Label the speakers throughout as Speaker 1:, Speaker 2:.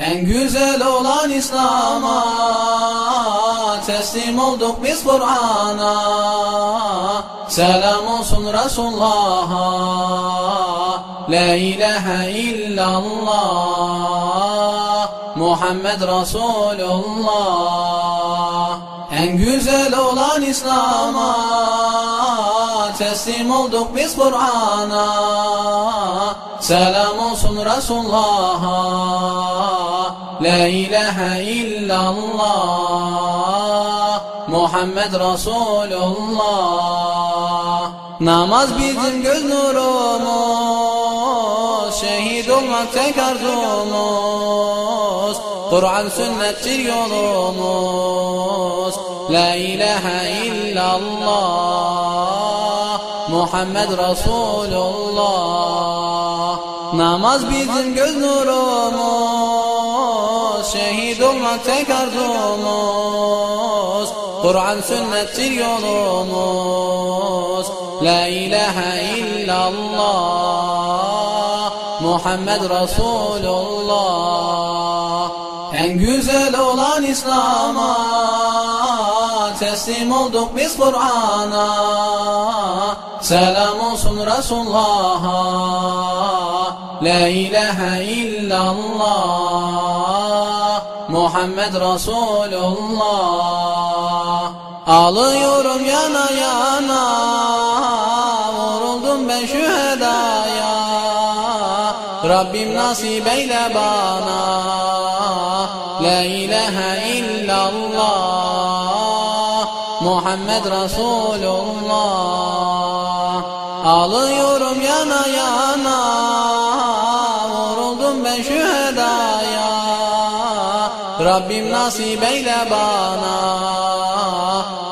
Speaker 1: En güzel olan İslam'a teslim olduk biz Kur'an'a. Selam olsun Resulullah'a. La ilahe illallah. Muhammed Resulullah. En güzel olan İslam'a teslim olduk biz Kur'an'a. Selam olsun Resulullah'a. La ilahe illallah. Muhammed Resulullah. Namaz bizim göz nurumuz Şehit olmak tek arzumuz Kur'an sünnettir yolumuz. La ilahe illallah Muhammed Resulullah Namaz bizim göz nurumuz Şehit olmak tek arzumuz. Kur'an sünnettir yolumuz. La ilahe illallah Muhammed Resulullah En güzel olan İslam'a teslim olduk biz Kur'an'a Selam olsun Resulullah'a. La ilahe illallah. Muhammed Resulullah. Alıyorum yana yana. Vuruldum ben şühedaya Rabbim nasip eyle bana. La ilahe illallah. Muhammed Resulullah Alıyorum yana yana Vuruldum ben şühedaya Rabbim nasip eyle bana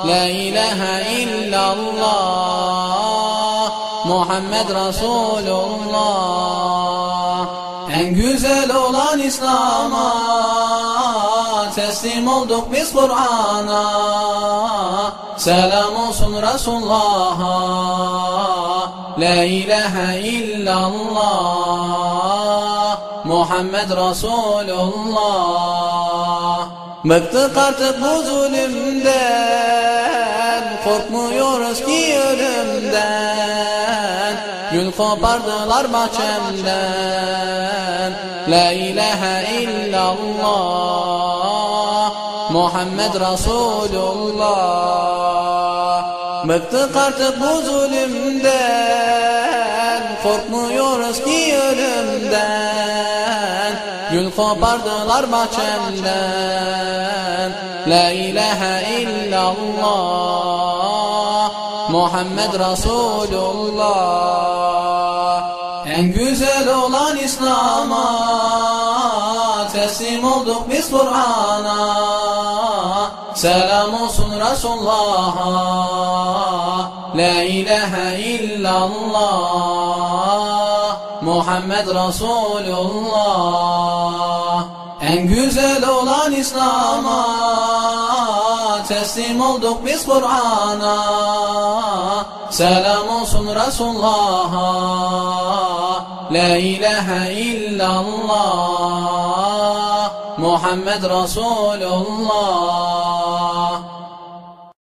Speaker 1: La ilahe illallah. Muhammed Resulullah En güzel olan İslam'a teslim olduk biz Kur'an'a. Selam olsun Resulullah'a La ilahe illallah Muhammed Resulullah. Bıktık artık bu zulümden. Korkmuyoruz ki ölümden. Gül kopardılar bahçemden. La ilahe illallah Muhammed Resulullah Bıktık artık bu zulümden. Korkmuyoruz ki ölümden. Gül kopardılar bahçemden. La ilahe illallah. Muhammed Resulullah. En güzel olan İslam'a teslim olduk biz Kur'an'a. Selam olsun Resulullah'a La ilahe illallah Muhammed Resulullah. En güzel olan İslam'a teslim olduk biz Kur'an'a. Selam olsun Resulullah'a. La ilahe illallah Muhammed Resulullah